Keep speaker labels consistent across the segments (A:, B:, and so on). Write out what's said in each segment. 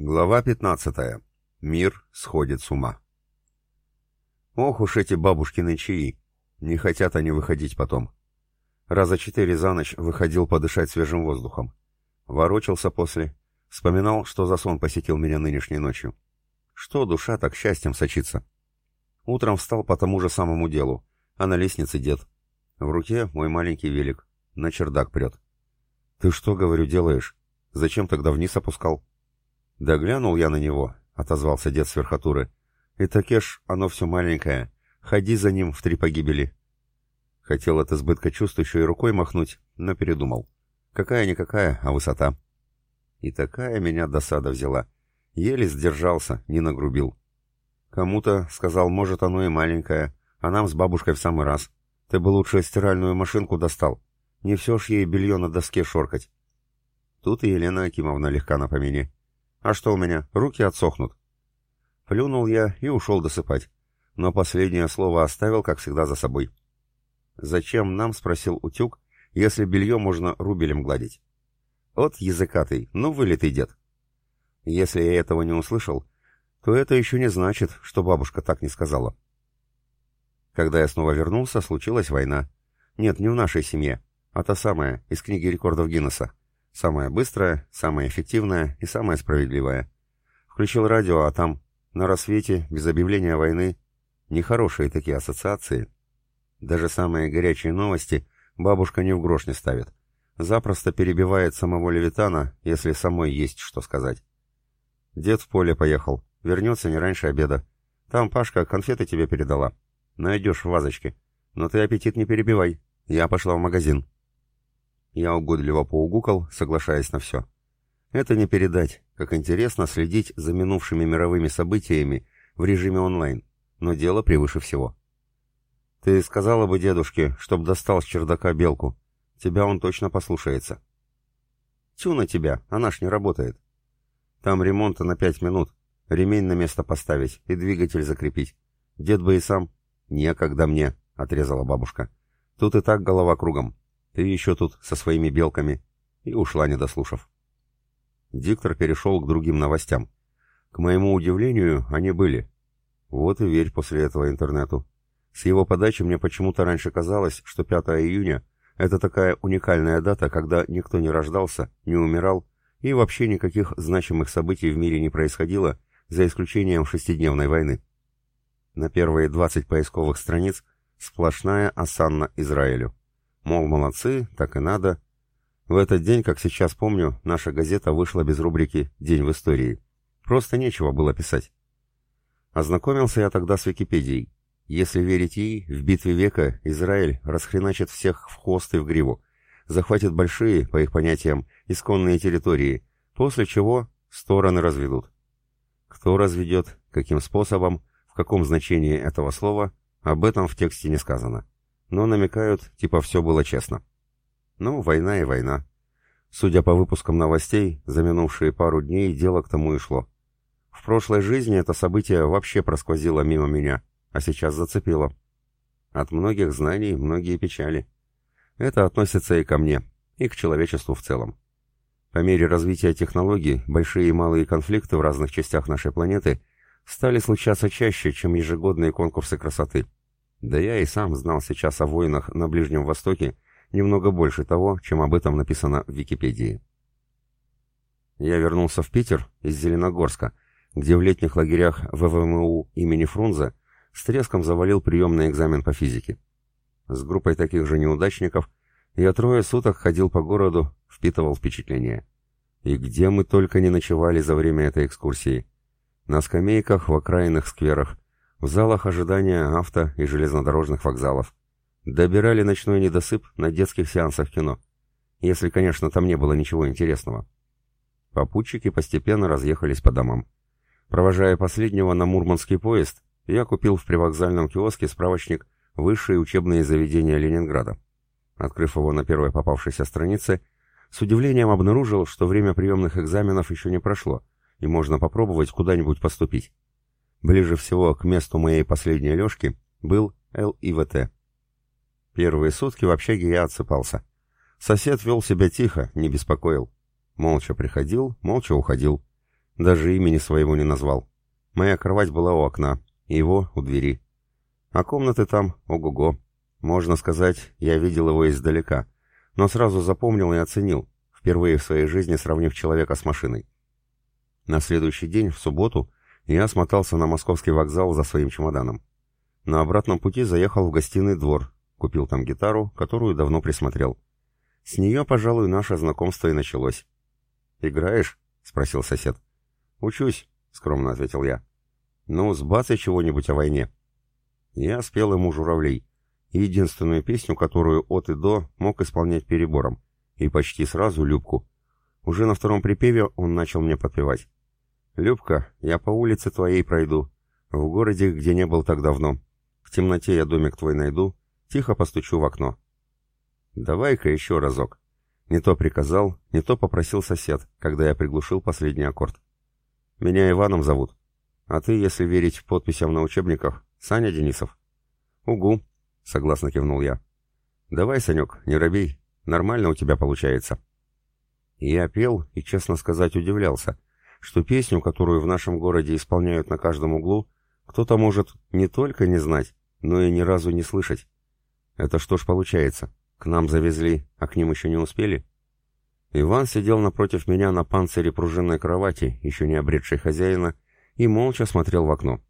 A: Глава 15. Мир сходит с ума. Ох уж эти бабушкины чаи. Не хотят они выходить потом. Раза четыре за ночь выходил подышать свежим воздухом. Ворочался после. Вспоминал, что за сон посетил меня нынешней ночью. Что душа так счастьем сочится. Утром встал по тому же самому делу, а на лестнице дед. В руке мой маленький велик. На чердак прет. «Ты что, говорю, делаешь? Зачем тогда вниз опускал?» «Да глянул я на него», — отозвался дед с верхотуры. «И такеш, оно все маленькое. Ходи за ним в три погибели». Хотел от избытка чувств еще и рукой махнуть, но передумал. Какая-никакая, а высота. И такая меня досада взяла. Еле сдержался, не нагрубил. Кому-то сказал, может, оно и маленькое, а нам с бабушкой в самый раз. Ты бы лучше стиральную машинку достал. Не все ж ей белье на доске шоркать. Тут и Елена Акимовна легка на помине. А что у меня, руки отсохнут? Плюнул я и ушел досыпать. Но последнее слово оставил, как всегда, за собой. «Зачем нам?» — спросил утюг, «если белье можно рубелем гладить». «От языкатый, ну вылитый дед». Если я этого не услышал, то это еще не значит, что бабушка так не сказала. Когда я снова вернулся, случилась война. Нет, не в нашей семье, а та самая, из книги рекордов Гиннесса. Самая быстрая, самая эффективная и самая справедливая. Включил радио, а там, на рассвете, без объявления войны, нехорошие такие ассоциации. Даже самые горячие новости бабушка ни в грош не ставит. Запросто перебивает самого Левитана, если самой есть что сказать. Дед в поле поехал, вернется не раньше обеда. Там Пашка конфеты тебе передала. Найдешь в вазочке. Но ты аппетит не перебивай. Я пошла в магазин. Я угодливо поугукал, соглашаясь на все. Это не передать, как интересно следить за минувшими мировыми событиями в режиме онлайн, но дело превыше всего. Ты сказала бы дедушке, чтоб достал с чердака белку. Тебя он точно послушается. Тю на тебя, она ж не работает. Там ремонта на пять минут, ремень на место поставить и двигатель закрепить. Дед бы и сам. Некогда мне, — отрезала бабушка. Тут и так голова кругом. Ты еще тут со своими белками. И ушла, не дослушав. Диктор перешел к другим новостям. К моему удивлению, они были. Вот и верь после этого интернету. С его подачи мне почему-то раньше казалось, что 5 июня — это такая уникальная дата, когда никто не рождался, не умирал, и вообще никаких значимых событий в мире не происходило, за исключением шестидневной войны. На первые 20 поисковых страниц сплошная осанна Израилю. Мол, молодцы, так и надо. В этот день, как сейчас помню, наша газета вышла без рубрики «День в истории». Просто нечего было писать. Ознакомился я тогда с Википедией. Если верить ей, в битве века Израиль расхреначит всех в хвост и в гриву, захватит большие, по их понятиям, исконные территории, после чего стороны разведут. Кто разведет, каким способом, в каком значении этого слова, об этом в тексте не сказано но намекают, типа все было честно. Ну, война и война. Судя по выпускам новостей, за минувшие пару дней дело к тому и шло. В прошлой жизни это событие вообще просквозило мимо меня, а сейчас зацепило. От многих знаний многие печали. Это относится и ко мне, и к человечеству в целом. По мере развития технологий, большие и малые конфликты в разных частях нашей планеты стали случаться чаще, чем ежегодные конкурсы красоты – да я и сам знал сейчас о войнах на Ближнем Востоке немного больше того, чем об этом написано в Википедии. Я вернулся в Питер из Зеленогорска, где в летних лагерях ВВМУ имени Фрунзе с треском завалил приемный экзамен по физике. С группой таких же неудачников я трое суток ходил по городу, впитывал впечатления. И где мы только не ночевали за время этой экскурсии. На скамейках в окраинных скверах, в залах ожидания авто и железнодорожных вокзалов. Добирали ночной недосып на детских сеансах кино. Если, конечно, там не было ничего интересного. Попутчики постепенно разъехались по домам. Провожая последнего на Мурманский поезд, я купил в привокзальном киоске справочник «Высшие учебные заведения Ленинграда». Открыв его на первой попавшейся странице, с удивлением обнаружил, что время приемных экзаменов еще не прошло, и можно попробовать куда-нибудь поступить. Ближе всего к месту моей последней лёжки был ЛИВТ. Первые сутки в общаге я отсыпался. Сосед вел себя тихо, не беспокоил. Молча приходил, молча уходил. Даже имени своего не назвал. Моя кровать была у окна, его у двери. А комнаты там, ого-го. Можно сказать, я видел его издалека, но сразу запомнил и оценил, впервые в своей жизни сравнив человека с машиной. На следующий день, в субботу, я смотался на московский вокзал за своим чемоданом. На обратном пути заехал в гостиный двор, купил там гитару, которую давно присмотрел. С нее, пожалуй, наше знакомство и началось. «Играешь?» — спросил сосед. «Учусь», — скромно ответил я. «Ну, сбацай чего-нибудь о войне». Я спел ему «Журавлей», единственную песню, которую от и до мог исполнять перебором, и почти сразу «Любку». Уже на втором припеве он начал мне подпевать. «Любка, я по улице твоей пройду, в городе, где не был так давно. В темноте я домик твой найду, тихо постучу в окно». «Давай-ка еще разок». Не то приказал, не то попросил сосед, когда я приглушил последний аккорд. «Меня Иваном зовут. А ты, если верить подписям на учебниках, Саня Денисов». «Угу», — согласно кивнул я. «Давай, Санек, не робей, нормально у тебя получается». Я пел и, честно сказать, удивлялся, что песню, которую в нашем городе исполняют на каждом углу, кто-то может не только не знать, но и ни разу не слышать. Это что ж получается? К нам завезли, а к ним еще не успели? Иван сидел напротив меня на панцире пружинной кровати, еще не обретшей хозяина, и молча смотрел в окно.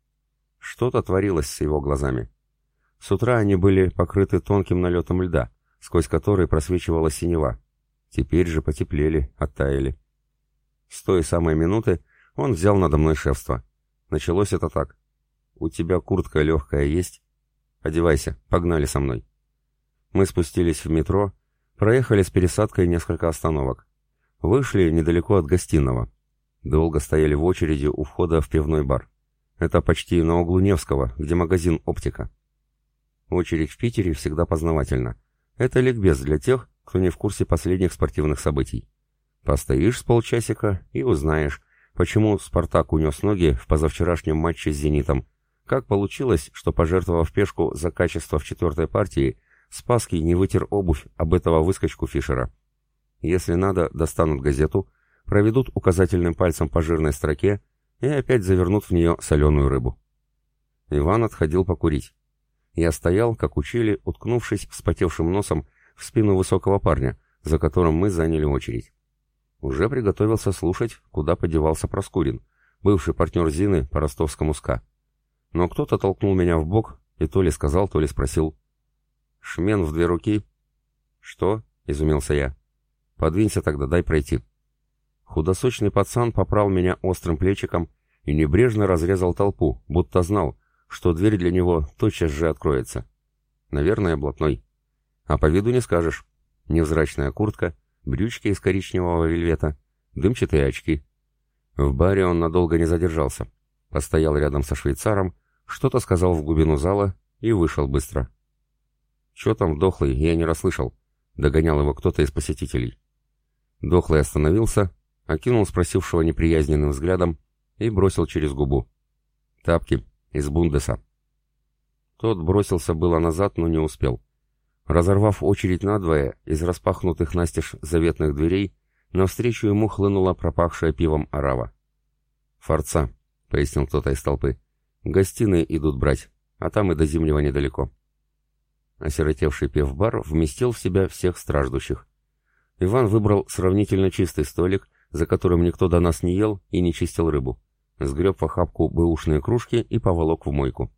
A: Что-то творилось с его глазами. С утра они были покрыты тонким налетом льда, сквозь который просвечивала синева. Теперь же потеплели, оттаяли. С той самой минуты он взял надо мной шефство. Началось это так. «У тебя куртка легкая есть? Одевайся, погнали со мной». Мы спустились в метро, Проехали с пересадкой несколько остановок. Вышли недалеко от гостиного. Долго стояли в очереди у входа в пивной бар. Это почти на углу Невского, где магазин «Оптика». Очередь в Питере всегда познавательна. Это ликбез для тех, кто не в курсе последних спортивных событий. Постоишь с полчасика и узнаешь, почему «Спартак» унес ноги в позавчерашнем матче с «Зенитом», как получилось, что, пожертвовав пешку за качество в четвертой партии, Спаский не вытер обувь об этого выскочку Фишера. Если надо, достанут газету, проведут указательным пальцем по жирной строке и опять завернут в нее соленую рыбу. Иван отходил покурить. Я стоял, как учили, уткнувшись вспотевшим носом в спину высокого парня, за которым мы заняли очередь. Уже приготовился слушать, куда подевался Проскурин, бывший партнер Зины по ростовскому СКА. Но кто-то толкнул меня в бок и то ли сказал, то ли спросил — Шмен в две руки. Что? Изумился я. Подвинься тогда, дай пройти. Худосочный пацан попрал меня острым плечиком и небрежно разрезал толпу, будто знал, что дверь для него тотчас же откроется. Наверное, блатной. А по виду не скажешь. Невзрачная куртка, брючки из коричневого вельвета, дымчатые очки. В баре он надолго не задержался. Постоял рядом со швейцаром, что-то сказал в глубину зала и вышел быстро. «Че там, дохлый, я не расслышал», — догонял его кто-то из посетителей. Дохлый остановился, окинул спросившего неприязненным взглядом и бросил через губу. «Тапки, из Бундеса». Тот бросился было назад, но не успел. Разорвав очередь надвое, из распахнутых настежь заветных дверей, навстречу ему хлынула пропахшая пивом арава. «Форца», — пояснил кто-то из толпы. «Гостиные идут брать, а там и до зимнего недалеко». Осиротевший пивбар вместил в себя всех страждущих. Иван выбрал сравнительно чистый столик, за которым никто до нас не ел и не чистил рыбу. Сгреб в охапку бэушные кружки и поволок в мойку.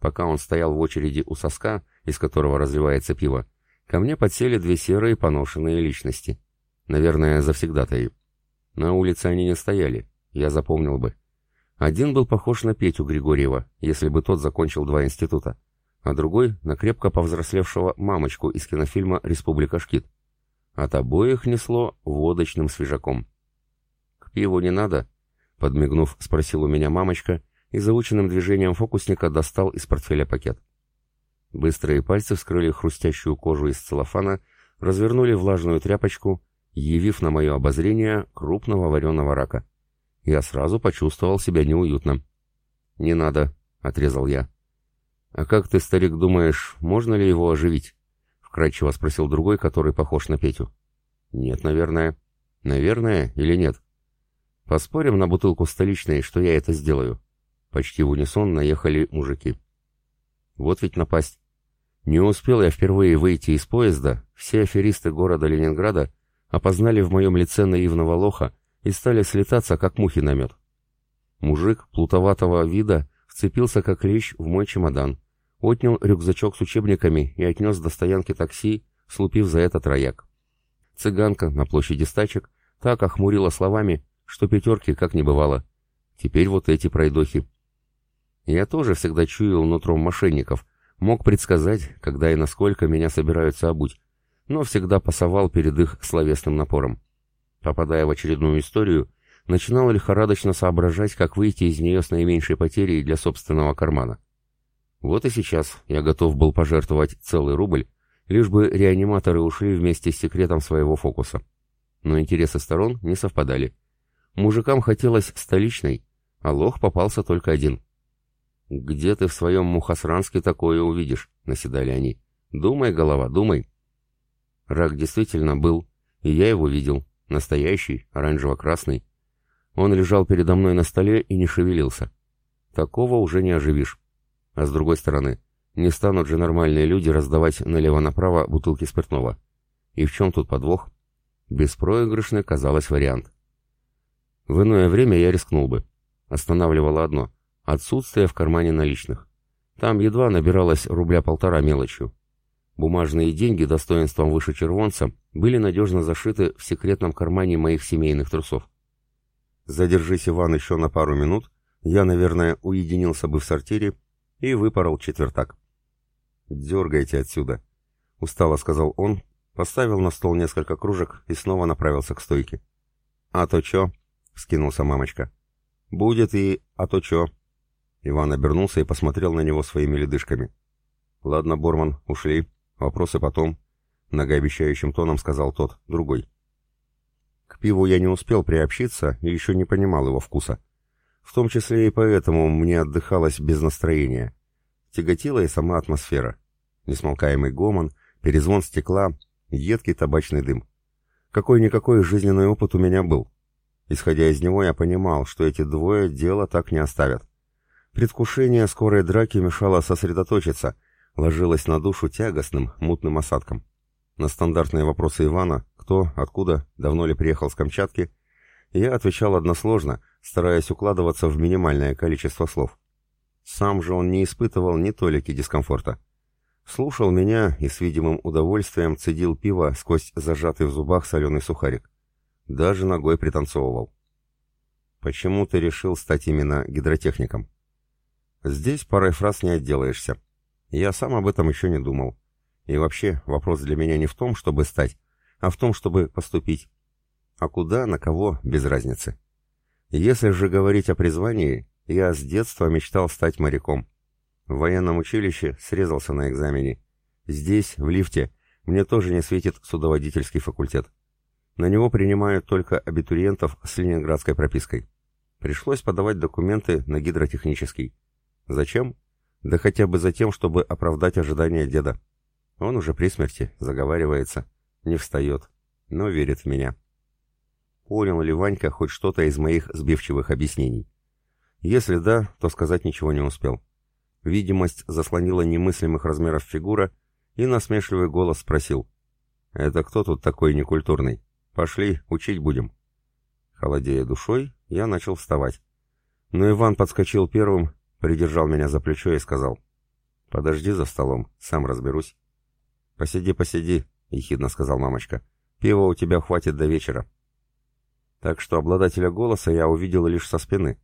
A: Пока он стоял в очереди у соска, из которого разливается пиво, ко мне подсели две серые поношенные личности. Наверное, завсегдатаи. На улице они не стояли, я запомнил бы. Один был похож на Петю Григорьева, если бы тот закончил два института а другой — на крепко повзрослевшего мамочку из кинофильма «Республика Шкит». От обоих несло водочным свежаком. «К пиву не надо?» — подмигнув, спросил у меня мамочка и заученным движением фокусника достал из портфеля пакет. Быстрые пальцы вскрыли хрустящую кожу из целлофана, развернули влажную тряпочку, явив на мое обозрение крупного вареного рака. Я сразу почувствовал себя неуютно. «Не надо», — отрезал я. «А как ты, старик, думаешь, можно ли его оживить?» — вкратчиво спросил другой, который похож на Петю. «Нет, наверное». «Наверное или нет?»
B: Поспорим на бутылку столичной, что я это сделаю. Почти в унисон наехали мужики. Вот ведь напасть. Не успел я впервые выйти из поезда, все аферисты города Ленинграда опознали в моем лице наивного лоха и стали слетаться, как мухи на мед. Мужик плутоватого вида вцепился как лещ в мой чемодан, отнял рюкзачок с учебниками и отнес до стоянки такси, слупив за это трояк. Цыганка на площади стачек так охмурила словами, что пятерки как не бывало. Теперь вот эти пройдохи. Я тоже всегда чуял нутром мошенников, мог предсказать, когда и насколько меня собираются обуть, но всегда пасовал перед их словесным напором. Попадая в очередную историю, начинал лихорадочно соображать, как выйти из нее с наименьшей потерей для собственного кармана. Вот и сейчас я готов был пожертвовать целый рубль, лишь бы реаниматоры ушли вместе с секретом своего фокуса. Но интересы сторон не совпадали. Мужикам хотелось столичной, а лох попался только один. «Где ты в своем Мухасранске такое увидишь?» — наседали они. «Думай, голова, думай». Рак действительно был, и я его видел. Настоящий, оранжево-красный. Он лежал передо мной на столе и не шевелился. Такого уже не оживишь. А с другой стороны, не станут же нормальные люди раздавать налево-направо бутылки спиртного. И в чем тут подвох? Беспроигрышный казалось вариант. В иное время я рискнул бы. Останавливало одно — отсутствие в кармане наличных. Там едва набиралось рубля полтора мелочью. Бумажные деньги достоинством выше червонца были надежно зашиты в секретном кармане моих семейных трусов. Задержись, Иван, еще на пару минут, я, наверное, уединился бы в сортире и выпорол четвертак. «Дергайте отсюда», — устало сказал он, поставил на стол несколько кружек и снова направился к стойке. «А то чё?» — вскинулся мамочка. «Будет и... а то чё?» Иван обернулся и посмотрел на него своими ледышками. «Ладно, Борман, ушли. Вопросы потом», — многообещающим тоном сказал тот, другой. К пиву я не успел приобщиться и еще не понимал его вкуса. В том числе и поэтому мне отдыхалось без настроения. Тяготила и сама атмосфера. Несмолкаемый гомон, перезвон стекла, едкий табачный дым. Какой-никакой жизненный опыт у меня был. Исходя из него, я понимал, что эти двое дело так не оставят. Предвкушение скорой драки мешало сосредоточиться, ложилось на душу тягостным, мутным осадком. На стандартные вопросы Ивана «Кто? Откуда? Давно ли приехал с Камчатки?» я отвечал односложно, стараясь укладываться в минимальное количество слов. Сам же он не испытывал ни толики дискомфорта. Слушал меня и с видимым удовольствием цедил пиво сквозь зажатый в зубах соленый сухарик. Даже ногой пританцовывал. «Почему ты решил стать именно гидротехником?» «Здесь парой фраз не отделаешься. Я сам об этом еще не думал. И вообще, вопрос для меня не в том, чтобы стать, а в том, чтобы поступить. А куда, на кого, без разницы. Если же говорить о призвании, я с детства мечтал стать моряком. В военном училище срезался на экзамене. Здесь, в лифте, мне тоже не светит судоводительский факультет. На него принимают только абитуриентов с ленинградской пропиской. Пришлось подавать документы на гидротехнический. Зачем? Да хотя бы за тем, чтобы оправдать ожидания деда. Он уже при смерти, заговаривается, не встает, но верит в меня. Понял ли Ванька хоть что-то из моих сбивчивых объяснений? Если да, то сказать ничего не успел. Видимость заслонила немыслимых размеров фигура, и насмешливый голос спросил. «Это кто тут такой некультурный? Пошли, учить будем». Холодея душой, я начал вставать. Но Иван подскочил первым, придержал меня за плечо и сказал. «Подожди за столом, сам разберусь». «Посиди, посиди», — ехидно сказал мамочка. «Пива у тебя хватит до вечера». Так что обладателя голоса я увидел лишь со спины.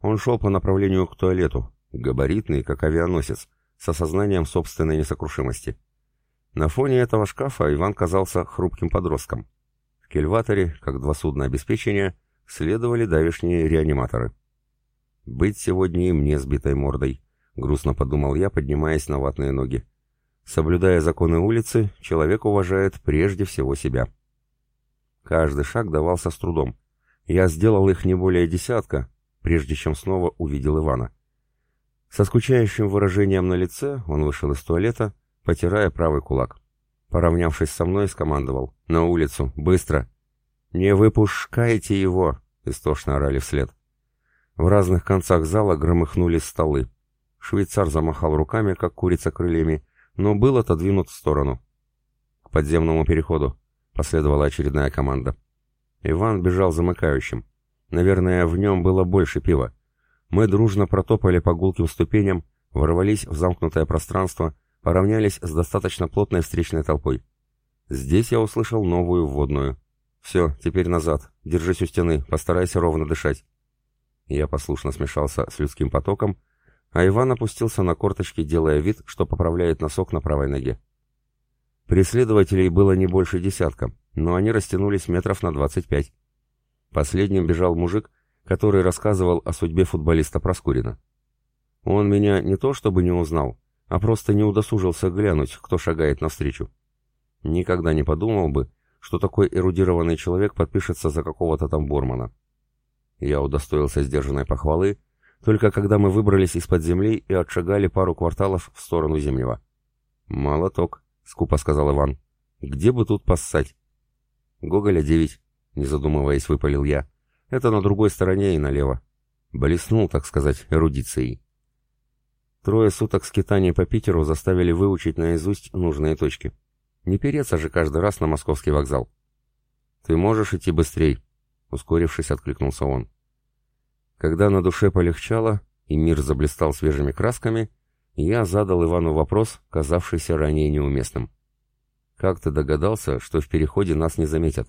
B: Он шел по направлению к туалету, габаритный, как авианосец, с осознанием собственной несокрушимости. На фоне этого шкафа Иван казался хрупким подростком. В кельваторе, как два судна обеспечения, следовали давешние реаниматоры. «Быть сегодня и мне сбитой мордой», — грустно подумал я, поднимаясь на ватные ноги. Соблюдая законы улицы, человек уважает прежде всего себя. Каждый шаг давался с трудом. Я сделал их не более десятка, прежде чем снова увидел Ивана. Со скучающим выражением на лице он вышел из туалета, потирая правый кулак. Поравнявшись со мной, скомандовал. «На улицу! Быстро!» «Не выпускайте его!» — истошно орали вслед. В разных концах зала громыхнулись столы. Швейцар замахал руками, как курица крыльями, но был отодвинут в сторону. «К подземному переходу», — последовала очередная команда. Иван бежал замыкающим. Наверное, в нем было больше пива. Мы дружно протопали по гулким ступеням, ворвались в замкнутое пространство, поравнялись с достаточно плотной встречной толпой. Здесь я услышал новую вводную. «Все, теперь назад. Держись у стены, постарайся ровно дышать». Я послушно смешался с людским потоком, а Иван опустился на корточки, делая вид, что поправляет носок на правой ноге. Преследователей было не больше десятка, но они растянулись метров на двадцать пять. Последним бежал мужик, который рассказывал о судьбе футболиста Проскурина. Он меня не то чтобы не узнал, а просто не удосужился глянуть, кто шагает навстречу. Никогда не подумал бы, что такой эрудированный человек подпишется за какого-то там Бормана. Я удостоился сдержанной похвалы, только когда мы выбрались из-под земли и отшагали пару кварталов в сторону Зимнего. «Молоток», — скупо сказал Иван. «Где бы тут поссать?» «Гоголя девять», — не задумываясь, выпалил я. «Это на другой стороне и налево». Блеснул, так сказать, эрудицией. Трое суток скитаний по Питеру заставили выучить наизусть нужные точки. Не переться же каждый раз на московский вокзал. «Ты можешь идти быстрей?» — ускорившись, откликнулся он. Когда на душе полегчало и мир заблистал свежими красками, я задал Ивану вопрос, казавшийся ранее неуместным. «Как ты догадался, что в переходе нас не заметят?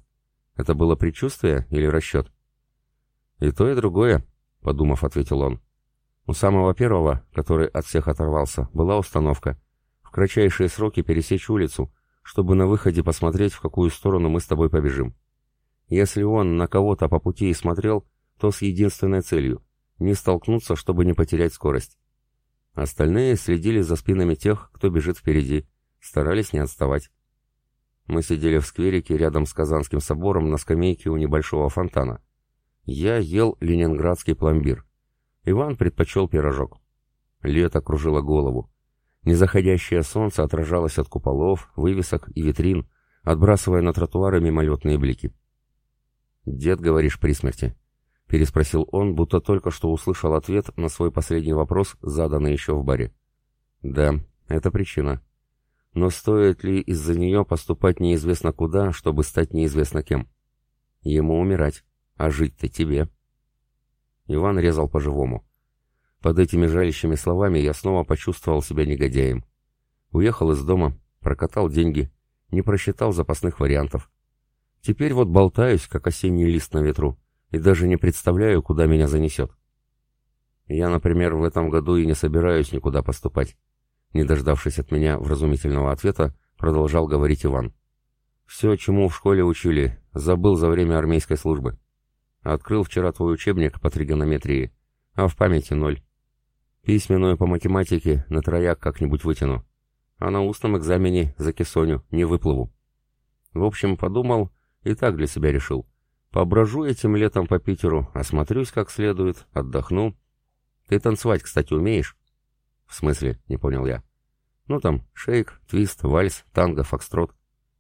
B: Это было предчувствие или расчет?» «И то, и другое», — подумав, ответил он. У самого первого, который от всех оторвался, была установка в кратчайшие сроки пересечь улицу, чтобы на выходе посмотреть, в какую сторону мы с тобой побежим. Если он на кого-то по пути и смотрел, то с единственной целью — не столкнуться, чтобы не потерять скорость. Остальные следили за спинами тех, кто бежит впереди, старались не отставать. Мы сидели в скверике рядом с Казанским собором на скамейке у небольшого фонтана. Я ел ленинградский пломбир. Иван предпочел пирожок. Лето кружило голову. Незаходящее солнце отражалось от куполов, вывесок и витрин, отбрасывая на тротуары мимолетные блики. «Дед, говоришь, при смерти?» — переспросил он, будто только что услышал ответ на свой последний вопрос, заданный еще в баре. «Да, это причина. Но стоит ли из-за нее поступать неизвестно куда, чтобы стать неизвестно кем? Ему умирать, а жить-то тебе». Иван резал по-живому. Под этими жалящими словами я снова почувствовал себя негодяем. Уехал из дома, прокатал деньги, не просчитал запасных вариантов. Теперь вот болтаюсь, как осенний лист на ветру, и даже не представляю, куда меня занесет. Я, например, в этом году и не собираюсь никуда поступать. Не дождавшись от меня вразумительного ответа, продолжал говорить Иван. Все, чему в школе учили, забыл за время армейской службы. Открыл вчера твой учебник по тригонометрии, а в памяти ноль. Письменную по математике на трояк как-нибудь вытяну. А на устном экзамене за кесоню не выплыву. В общем, подумал и так для себя решил. Поброжу этим летом по Питеру, осмотрюсь как следует, отдохну. Ты танцевать, кстати, умеешь? В смысле, не понял я. Ну там, шейк, твист, вальс, танго, фокстрот.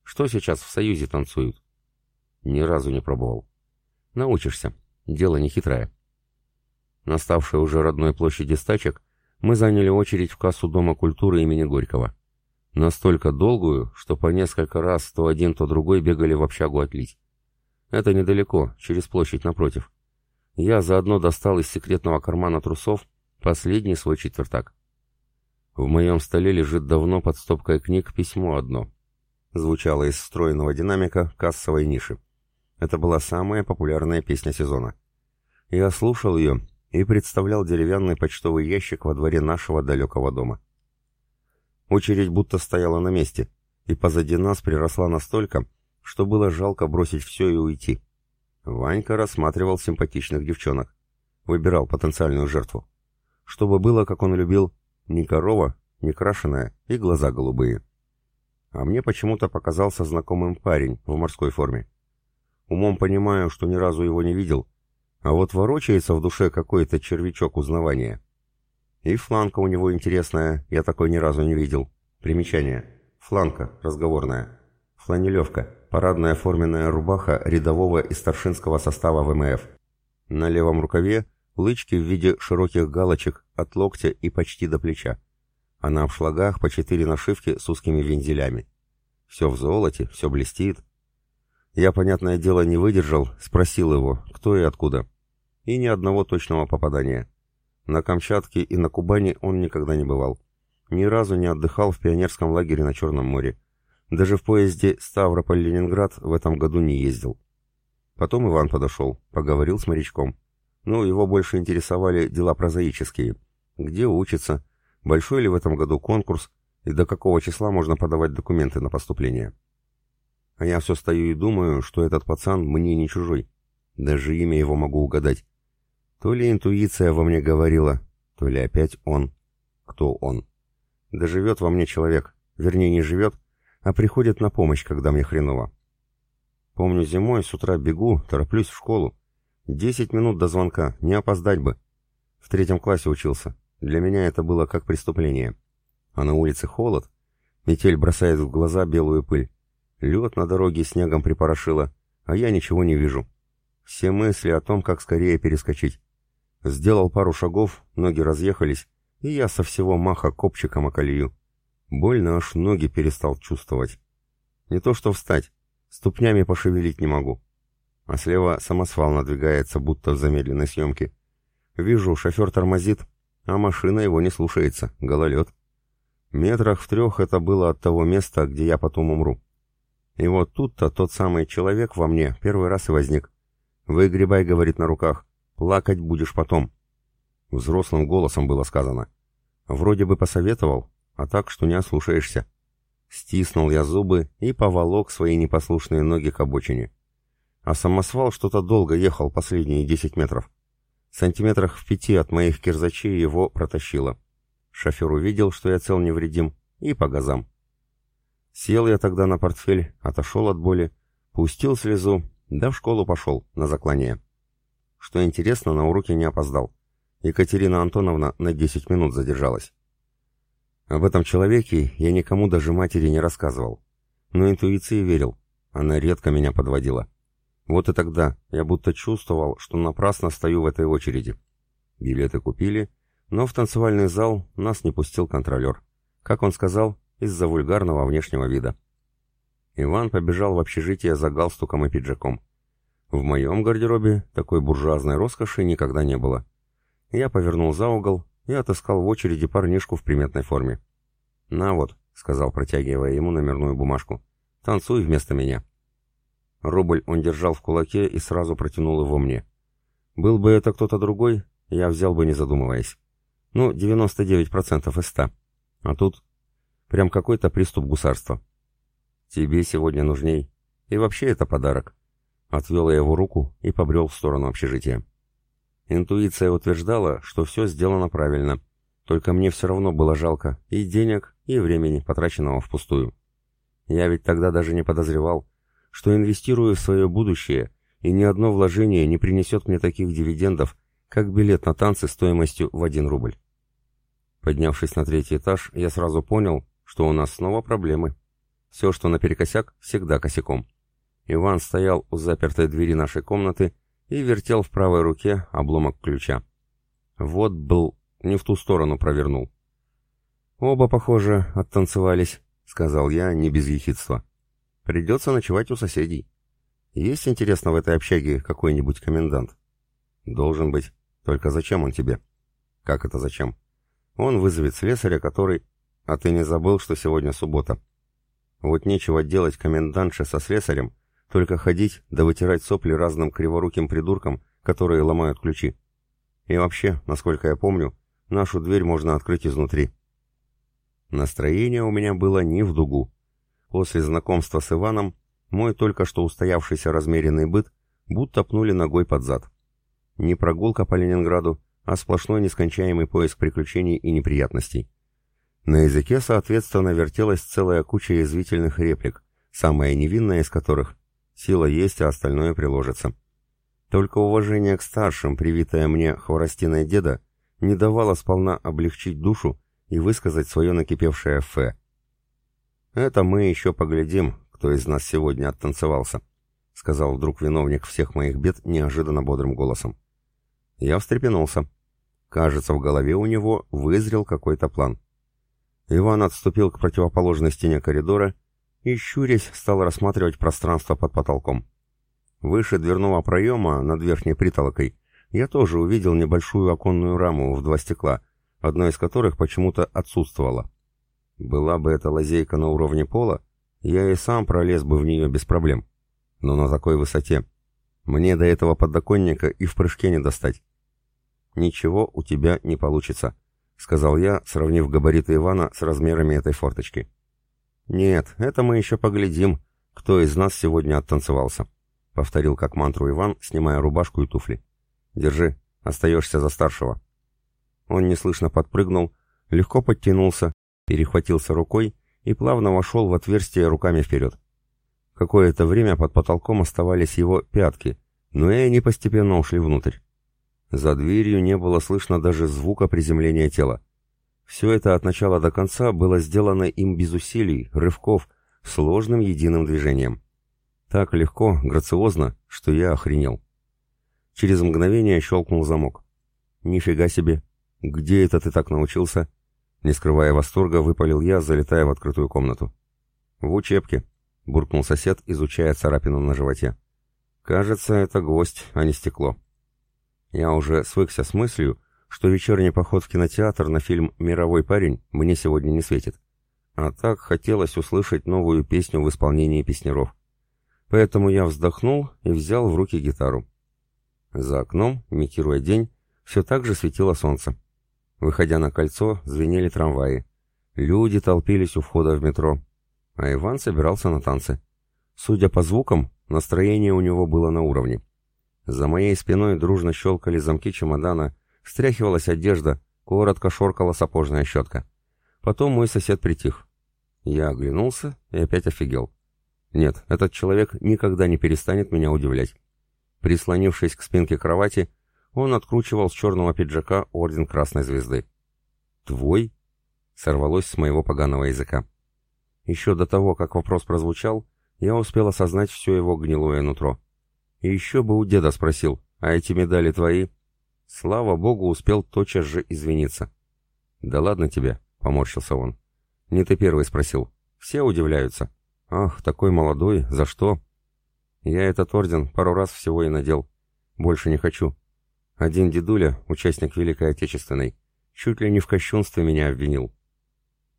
B: Что сейчас в Союзе танцуют? Ни разу не пробовал. Научишься. Дело не хитрое. На ставшей уже родной площади стачек мы заняли очередь в кассу Дома культуры имени Горького. Настолько долгую, что по несколько раз то один, то другой бегали в общагу отлить. Это недалеко, через площадь напротив. Я заодно достал из секретного кармана трусов последний свой четвертак. В моем столе лежит давно под стопкой книг письмо одно. Звучало из встроенного динамика кассовой ниши. Это была самая популярная песня сезона. Я слушал ее и представлял деревянный почтовый ящик во дворе нашего далекого дома. Очередь будто стояла на месте, и позади нас приросла настолько, что было жалко бросить все и уйти. Ванька рассматривал симпатичных девчонок, выбирал потенциальную жертву. Чтобы было, как он любил, не корова, не крашеная и глаза голубые. А мне почему-то показался знакомым парень в морской форме. Умом понимаю, что ни разу его не видел, а вот ворочается в душе какой-то червячок узнавания. И фланка у него интересная, я такой ни разу не видел. Примечание. Фланка, разговорная. Фланелевка, парадная форменная рубаха рядового и старшинского состава ВМФ. На левом рукаве лычки в виде широких галочек от локтя и почти до плеча, а на обшлагах по четыре нашивки с узкими вензелями. Все в золоте, все блестит. Я, понятное дело, не выдержал, спросил его, кто и откуда. И ни одного точного попадания. На Камчатке и на Кубани он никогда не бывал. Ни разу не отдыхал в пионерском лагере на Черном море. Даже в поезде Ставрополь-Ленинград в этом году не ездил. Потом Иван подошел, поговорил с морячком. Ну, его больше интересовали дела прозаические. Где учится, большой ли в этом году конкурс и до какого числа можно подавать документы на поступление. А я все стою и думаю, что этот пацан мне не чужой. Даже имя его могу угадать. То ли интуиция во мне говорила, то ли опять он. Кто он? Да живет во мне человек, вернее не живет, а приходит на помощь, когда мне хреново. Помню, зимой с утра бегу, тороплюсь в школу. Десять минут до звонка, не опоздать бы. В третьем классе учился. Для меня это было как преступление. А на улице холод. Метель бросает в глаза белую пыль. Лед на дороге снегом припорошило, а я ничего не вижу. Все мысли о том, как скорее перескочить. Сделал пару шагов, ноги разъехались, и я со всего маха копчиком околею. Больно аж ноги перестал чувствовать. Не то что встать, ступнями пошевелить не могу а слева самосвал надвигается, будто в замедленной съемке. Вижу, шофер тормозит, а машина его не слушается, гололед. Метрах в трех это было от того места, где я потом умру. И вот тут-то тот самый человек во мне первый раз и возник. «Выгребай», — говорит на руках, — «плакать будешь потом». Взрослым голосом было сказано. Вроде бы посоветовал, а так, что не ослушаешься. Стиснул я зубы и поволок свои непослушные ноги к обочине а самосвал что-то долго ехал последние десять метров. Сантиметрах в пяти от моих кирзачей его протащило. Шофер увидел, что я цел невредим, и по газам. Сел я тогда на портфель, отошел от боли, пустил слезу, да в школу пошел, на заклание. Что интересно, на уроке не опоздал. Екатерина Антоновна на десять минут задержалась. Об этом человеке я никому даже матери не рассказывал. Но интуиции верил. Она редко меня подводила. Вот и тогда я будто чувствовал, что напрасно стою в этой очереди. Билеты купили, но в танцевальный зал нас не пустил контролер. Как он сказал, из-за вульгарного внешнего вида. Иван побежал в общежитие за галстуком и пиджаком. В моем гардеробе такой буржуазной роскоши никогда не было. Я повернул за угол и отыскал в очереди парнишку в приметной форме. «На вот», — сказал, протягивая ему номерную бумажку, — «танцуй вместо меня». Рубль он держал в кулаке и сразу протянул его мне. Был бы это кто-то другой, я взял бы не задумываясь. Ну, 99% из 100. А тут прям какой-то приступ гусарства. Тебе сегодня нужней. И вообще это подарок. Отвел я его руку и побрел в сторону общежития. Интуиция утверждала, что все сделано правильно. Только мне все равно было жалко и денег, и времени, потраченного впустую. Я ведь тогда даже не подозревал, что инвестирую в свое будущее, и ни одно вложение не принесет мне таких дивидендов, как билет на танцы стоимостью в 1 рубль. Поднявшись на третий этаж, я сразу понял, что у нас снова проблемы. Все, что наперекосяк, всегда косяком. Иван стоял у запертой двери нашей комнаты и вертел в правой руке обломок ключа. Вот был, не в ту сторону провернул. «Оба, похоже, оттанцевались», — сказал я не без ехидства. Придется ночевать у соседей. Есть, интересно, в этой общаге какой-нибудь комендант? Должен быть. Только зачем он тебе? Как это зачем? Он вызовет слесаря, который... А ты не забыл, что сегодня суббота? Вот нечего делать комендантше со слесарем, только ходить да вытирать сопли разным криворуким придуркам, которые ломают ключи. И вообще, насколько я помню, нашу дверь можно открыть изнутри. Настроение у меня было не в дугу. После знакомства с Иваном мой только что устоявшийся размеренный быт будто пнули ногой под зад. Не прогулка по Ленинграду, а сплошной нескончаемый поиск приключений и неприятностей. На языке, соответственно, вертелась целая куча язвительных реплик, самая невинная из которых «сила есть, а остальное приложится». Только уважение к старшим, привитое мне хворостиной деда, не давало сполна облегчить душу и высказать свое накипевшее «фе». «Это мы еще поглядим, кто из нас сегодня оттанцевался», — сказал вдруг виновник всех моих бед неожиданно бодрым голосом.
A: Я встрепенулся. Кажется, в голове у него вызрел какой-то план. Иван отступил к противоположной стене коридора и, щурясь, стал рассматривать пространство под потолком. Выше дверного проема, над верхней притолокой, я тоже увидел небольшую оконную раму в два стекла, одно из которых почему-то отсутствовало. Была бы эта лазейка на уровне пола, я и сам пролез бы в нее без проблем. Но на такой высоте. Мне до этого подоконника и в прыжке не достать. «Ничего у тебя не получится», — сказал я, сравнив габариты Ивана с размерами этой форточки. «Нет, это мы еще поглядим, кто из нас сегодня оттанцевался», — повторил как мантру Иван, снимая рубашку и туфли. «Держи, остаешься за старшего». Он неслышно подпрыгнул, легко подтянулся, перехватился рукой и плавно вошел в отверстие руками вперед. Какое-то время под потолком оставались его пятки, но и они постепенно ушли внутрь. За дверью не было слышно даже звука приземления тела. Все это от начала до конца было сделано им без усилий, рывков, сложным единым движением. Так легко, грациозно, что я охренел. Через мгновение щелкнул замок. «Нифига себе! Где это ты так научился?» Не скрывая восторга, выпалил я, залетая в открытую комнату. «В учебке», — буркнул сосед, изучая царапину на животе. «Кажется, это гвоздь, а не стекло». Я уже свыкся с мыслью, что вечерний поход в кинотеатр на фильм «Мировой парень» мне сегодня не светит. А так хотелось услышать новую песню в исполнении песнеров. Поэтому я вздохнул и взял в руки гитару. За окном, имитируя день, все так же светило солнце. Выходя на кольцо, звенели трамваи. Люди толпились у входа в метро. А Иван собирался на танцы. Судя по звукам, настроение у него было на уровне. За моей спиной дружно щелкали замки чемодана, встряхивалась одежда, коротко шоркала сапожная щетка. Потом мой сосед притих. Я оглянулся и опять офигел. Нет, этот человек никогда не перестанет меня удивлять. Прислонившись к спинке кровати, он откручивал с черного пиджака орден Красной Звезды. «Твой?» — сорвалось с моего поганого языка. Еще до того, как вопрос прозвучал, я успел осознать все его гнилое нутро. И еще бы у деда спросил, а эти медали твои? Слава богу, успел тотчас же извиниться. «Да ладно тебе», — поморщился он. «Не ты первый спросил. Все удивляются. Ах, такой молодой, за что?» «Я этот орден пару раз всего и надел. Больше не хочу. Один дедуля, участник Великой Отечественной, чуть ли не в кощунстве меня обвинил.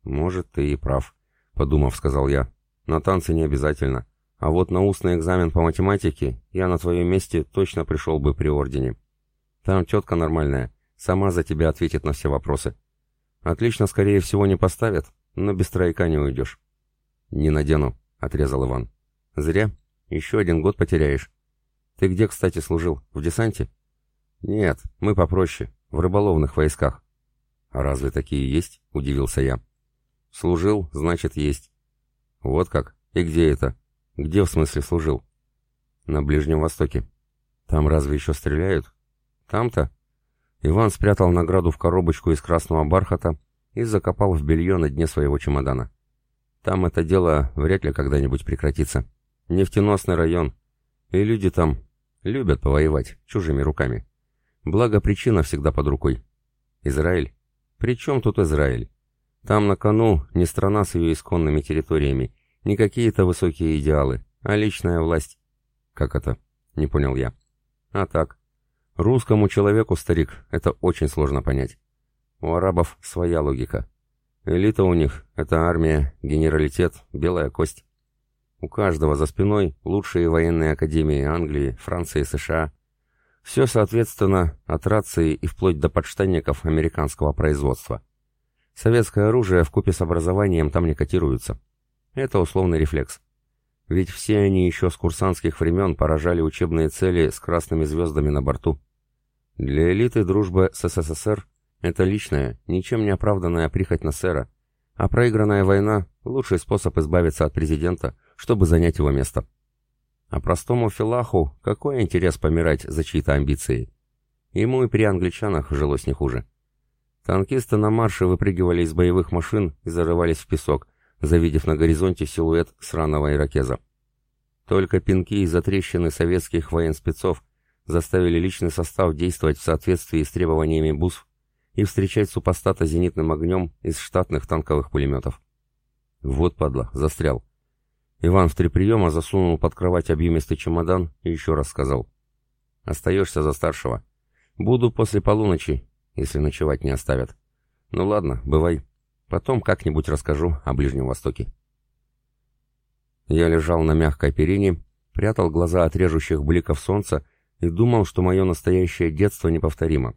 A: «Может, ты и прав», — подумав, сказал я. «На танцы не обязательно. А вот на устный экзамен по математике я на твоем месте точно пришел бы при ордене. Там тетка нормальная, сама за тебя ответит на все вопросы. Отлично, скорее всего, не поставят, но без тройка не уйдешь». «Не надену», — отрезал Иван. «Зря. Еще один год потеряешь. Ты где, кстати, служил? В десанте?» «Нет, мы попроще, в рыболовных войсках». «А разве такие есть?» — удивился я. «Служил, значит, есть». «Вот как? И где это? Где, в смысле, служил?» «На Ближнем Востоке». «Там разве еще стреляют?» «Там-то?» Иван спрятал награду в коробочку из красного бархата и закопал в белье на дне своего чемодана. «Там это дело вряд ли когда-нибудь прекратится. Нефтеносный район. И люди там любят повоевать чужими руками». Благо, причина всегда под рукой. Израиль? При чем тут Израиль? Там на кону не страна с ее исконными территориями, не какие-то высокие идеалы, а личная власть. Как это? Не понял я. А так. Русскому человеку, старик, это очень сложно понять. У арабов своя логика. Элита у них — это армия, генералитет, белая кость. У каждого за спиной лучшие военные академии Англии, Франции, США, все, соответственно, от рации и вплоть до подштанников американского производства. Советское оружие в купе с образованием там не котируется. Это условный рефлекс. Ведь все они еще с курсантских времен поражали учебные цели с красными звездами на борту. Для элиты дружба с СССР – это личная, ничем не оправданная прихоть на сэра, а проигранная война – лучший способ избавиться от президента, чтобы занять его место. А простому филаху какой интерес помирать за чьи-то амбиции? Ему и при англичанах жилось не хуже. Танкисты на марше выпрыгивали из боевых машин и зарывались в песок, завидев на горизонте силуэт сраного иракеза. Только пинки и затрещины советских военспецов
B: заставили личный состав действовать в соответствии с требованиями БУСФ и встречать супостата зенитным огнем из штатных танковых пулеметов. Вот, падла, застрял. Иван в три приема засунул под кровать объемистый чемодан и еще раз сказал. «Остаешься за старшего. Буду после полуночи, если ночевать не оставят. Ну ладно, бывай. Потом как-нибудь расскажу о Ближнем Востоке». Я лежал на мягкой перине, прятал глаза от режущих бликов солнца и думал, что мое настоящее детство неповторимо.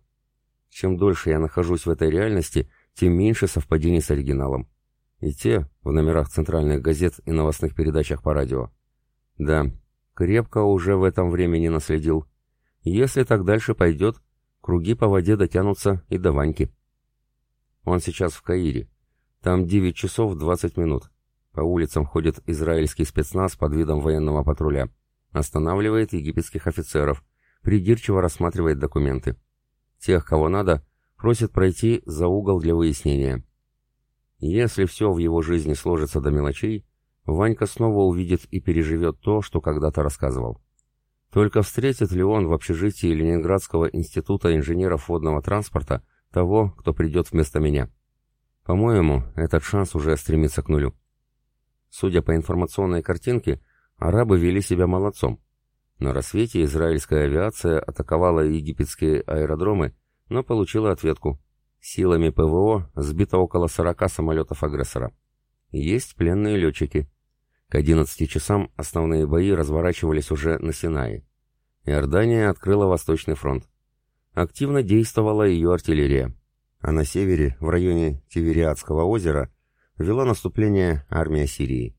B: Чем дольше я нахожусь в этой реальности, тем меньше совпадений с оригиналом. И те в номерах центральных газет и новостных передачах по радио. Да, крепко уже в этом времени наследил. Если так дальше пойдет, круги по воде дотянутся и до Ваньки. Он сейчас в Каире. Там 9 часов 20 минут. По улицам ходит израильский спецназ под видом военного патруля. Останавливает египетских офицеров. Придирчиво рассматривает документы. Тех, кого надо, просит пройти за угол для выяснения. Если все в его жизни сложится до мелочей, Ванька снова увидит и переживет то, что когда-то рассказывал. Только встретит ли он в общежитии Ленинградского института инженеров водного транспорта того, кто придет вместо меня? По-моему, этот шанс уже стремится к нулю. Судя по информационной картинке, арабы вели себя молодцом. На рассвете израильская авиация атаковала египетские аэродромы, но получила ответку. Силами ПВО сбито около 40 самолетов агрессора. Есть пленные летчики. К 11 часам основные бои разворачивались уже на Синае. Иордания открыла Восточный фронт. Активно действовала ее артиллерия. А на севере, в районе Тивериадского озера, вела наступление армия Сирии.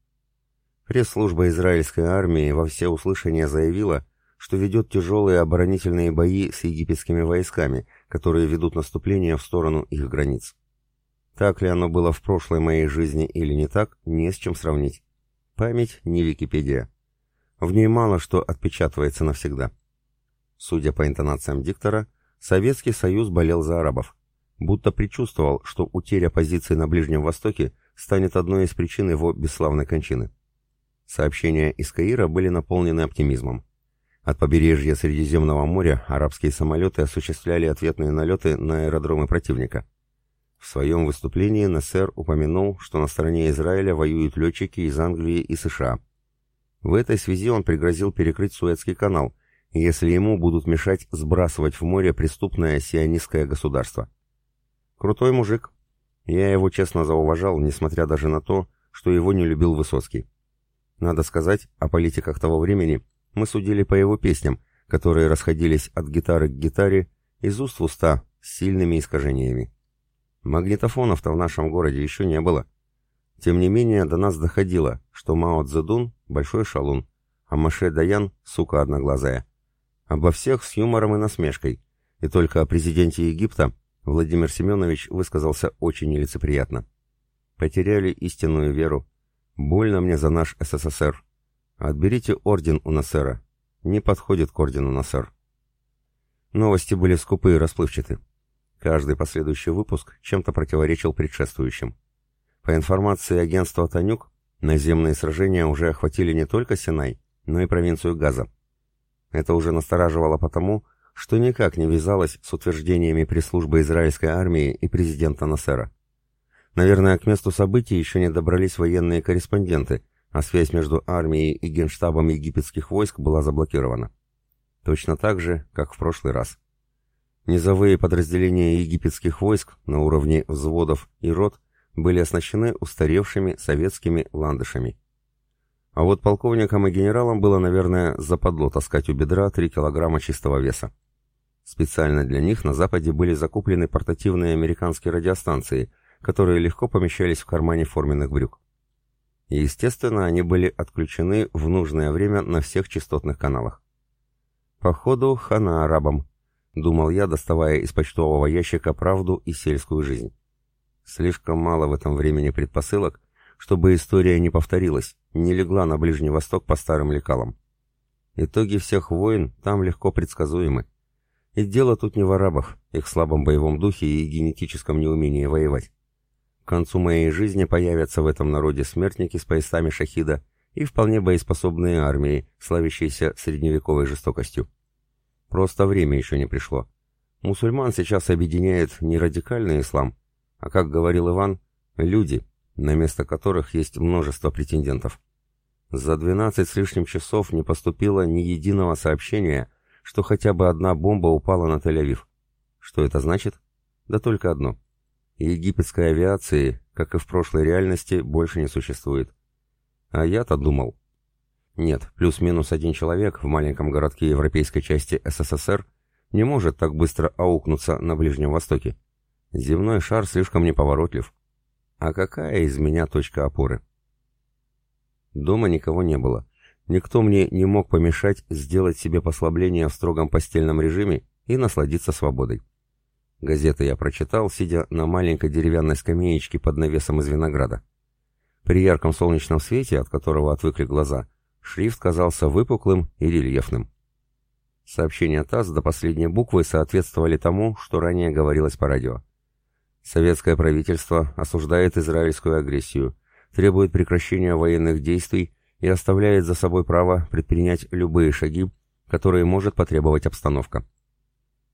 B: Пресс-служба израильской армии во всеуслышание заявила, что ведет тяжелые оборонительные бои с египетскими войсками, которые ведут наступление в сторону их границ. Так ли оно было в прошлой моей жизни или не так, не с чем сравнить. Память не Википедия. В ней мало что отпечатывается навсегда. Судя по интонациям диктора, Советский Союз болел за арабов. Будто предчувствовал, что утеря позиций на Ближнем Востоке станет одной из причин его бесславной кончины. Сообщения из Каира были наполнены оптимизмом. От побережья Средиземного моря арабские самолеты осуществляли ответные налеты на аэродромы противника. В своем выступлении Нассер упомянул, что на стороне Израиля воюют летчики из Англии и США. В этой связи он пригрозил перекрыть Суэцкий канал, если ему будут мешать сбрасывать в море преступное сионистское государство. Крутой мужик. Я его честно зауважал, несмотря даже на то, что его не любил Высоцкий. Надо сказать, о политиках того времени мы судили по его песням, которые расходились от гитары к гитаре, из уст в уста, с сильными искажениями. Магнитофонов-то в нашем городе еще не было. Тем не менее, до нас доходило, что Мао Цзэдун — большой шалун, а Маше Даян — сука одноглазая. Обо всех с юмором и насмешкой, и только о президенте Египта Владимир Семенович высказался очень нелицеприятно. Потеряли истинную веру, Больно мне за наш СССР. Отберите орден у Насера. Не подходит к ордену Насер. Новости были скупы и расплывчаты. Каждый последующий выпуск чем-то противоречил предшествующим. По информации агентства «Танюк», наземные сражения уже охватили не только Синай, но и провинцию Газа. Это уже настораживало потому, что никак не вязалось с утверждениями пресс-службы израильской армии и президента Насера. Наверное, к месту событий еще не добрались военные корреспонденты, а связь между армией и генштабом египетских войск была заблокирована. Точно так же, как в прошлый раз. Низовые подразделения египетских войск на уровне взводов и рот были оснащены устаревшими советскими ландышами. А вот полковникам и генералам было, наверное, западло таскать у бедра 3 килограмма чистого веса. Специально для них на Западе были закуплены портативные американские радиостанции – которые легко помещались в кармане форменных брюк. естественно, они были отключены в нужное время на всех частотных каналах. Походу, хана арабам, думал я, доставая из почтового ящика правду и сельскую жизнь. Слишком мало в этом времени предпосылок, чтобы история не повторилась, не легла на Ближний Восток по старым лекалам. Итоги всех войн там легко предсказуемы. И дело тут не в арабах, их слабом боевом духе и генетическом неумении воевать. К концу моей жизни появятся в этом народе смертники с поясами шахида и вполне боеспособные армии, славящиеся средневековой жестокостью. Просто время еще не пришло. Мусульман сейчас объединяет не радикальный ислам, а, как говорил Иван, люди, на место которых есть множество претендентов. За 12 с лишним часов не поступило ни единого сообщения, что хотя бы одна бомба упала на Тель-Авив. Что это значит? Да только одно. Египетской авиации, как и в прошлой реальности, больше не существует. А я-то думал. Нет, плюс-минус один человек в маленьком городке европейской части СССР не может так быстро аукнуться на Ближнем Востоке. Земной шар слишком неповоротлив. А какая из меня точка опоры? Дома никого не было. Никто мне не мог помешать сделать себе послабление в строгом постельном режиме и насладиться свободой. Газеты я прочитал, сидя на маленькой деревянной скамеечке под навесом из винограда. При ярком солнечном свете, от которого отвыкли глаза, шрифт казался выпуклым и рельефным. Сообщения ТАСС до последней буквы соответствовали тому, что ранее говорилось по радио. Советское правительство осуждает израильскую агрессию, требует прекращения военных действий и оставляет за собой право предпринять любые шаги, которые может потребовать обстановка.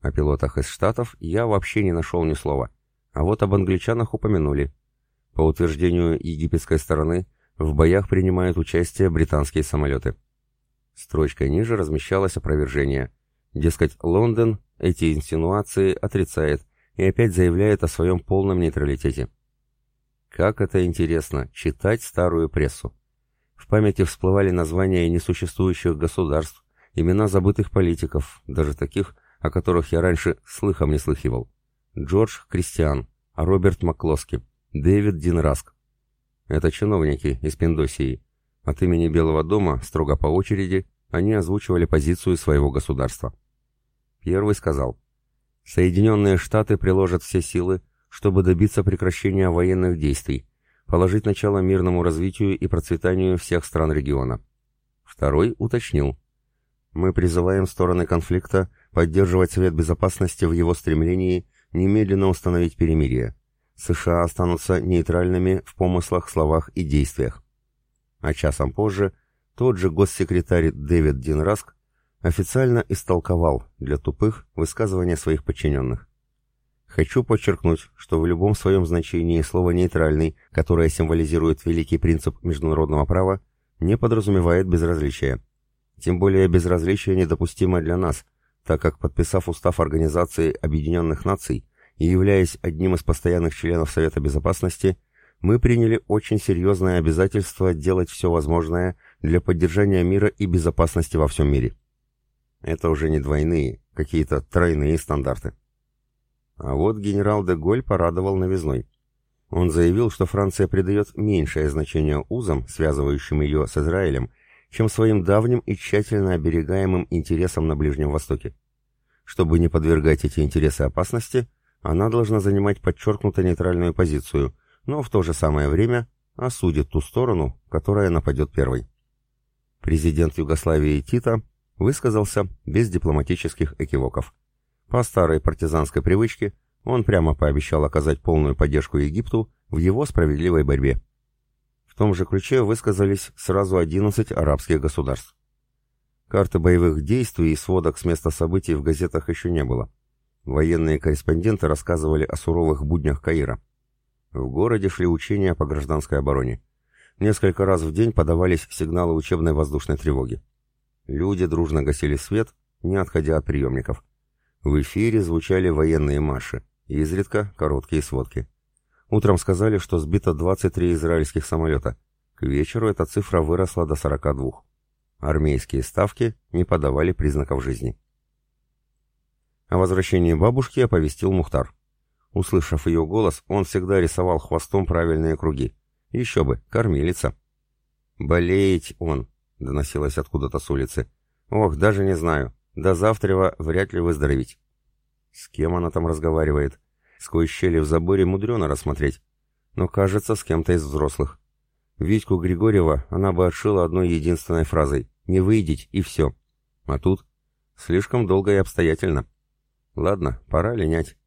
B: О пилотах из Штатов я вообще не нашел ни слова, а вот об англичанах упомянули. По утверждению египетской стороны, в боях принимают участие британские самолеты. Строчкой ниже размещалось опровержение. Дескать, Лондон эти инсинуации отрицает и опять заявляет о своем полном нейтралитете. Как это интересно, читать старую прессу. В памяти всплывали названия несуществующих государств, имена забытых политиков, даже таких, о которых я раньше слыхом не слыхивал. Джордж Кристиан, Роберт Маклоски, Дэвид Дин Раск. Это чиновники из Пиндосии. От имени Белого дома, строго по очереди, они озвучивали позицию своего государства. Первый сказал, «Соединенные Штаты приложат все силы, чтобы добиться прекращения военных действий, положить начало мирному развитию и процветанию всех стран региона». Второй уточнил, «Мы призываем стороны конфликта поддерживать Совет Безопасности в его стремлении немедленно установить перемирие. США останутся нейтральными в помыслах, словах и действиях. А часом позже тот же госсекретарь Дэвид Дин Раск официально истолковал для тупых высказывания своих подчиненных. Хочу подчеркнуть, что в любом своем значении слово «нейтральный», которое символизирует великий принцип международного права, не подразумевает безразличия. Тем более безразличие недопустимо для нас – так как, подписав устав Организации Объединенных Наций и являясь одним из постоянных членов Совета Безопасности, мы приняли очень серьезное обязательство делать все возможное для поддержания мира и безопасности во всем мире. Это уже не двойные, какие-то тройные стандарты. А вот генерал де Голь порадовал новизной. Он заявил, что Франция придает меньшее значение узам, связывающим ее с Израилем, чем своим давним и тщательно оберегаемым интересам на Ближнем Востоке. Чтобы не подвергать эти интересы опасности, она должна занимать подчеркнуто нейтральную позицию, но в то же самое время осудит ту сторону, которая нападет первой. Президент Югославии Тита высказался без дипломатических экивоков. По старой партизанской привычке он прямо пообещал оказать полную поддержку Египту в его справедливой борьбе том же ключе высказались сразу 11 арабских государств. Карты боевых действий и сводок с места событий в газетах еще не было. Военные корреспонденты рассказывали о суровых буднях Каира. В городе шли учения по гражданской обороне. Несколько раз в день подавались сигналы учебной воздушной тревоги. Люди дружно гасили свет, не отходя от приемников. В эфире звучали военные марши, изредка короткие сводки. Утром сказали, что сбито 23 израильских самолета. К вечеру эта цифра выросла до 42. Армейские ставки не подавали признаков жизни. О возвращении бабушки оповестил Мухтар. Услышав ее голос, он всегда рисовал хвостом правильные круги. Еще бы, кормилица. «Болеет он», — доносилось откуда-то с улицы. «Ох, даже не знаю. До завтра вряд ли выздороветь». С кем она там разговаривает? Сквозь щели в заборе мудрено рассмотреть. Но кажется, с кем-то из взрослых. Витьку Григорьева она бы отшила одной единственной фразой «Не выйдите» и все. А тут слишком долго и обстоятельно. Ладно, пора линять.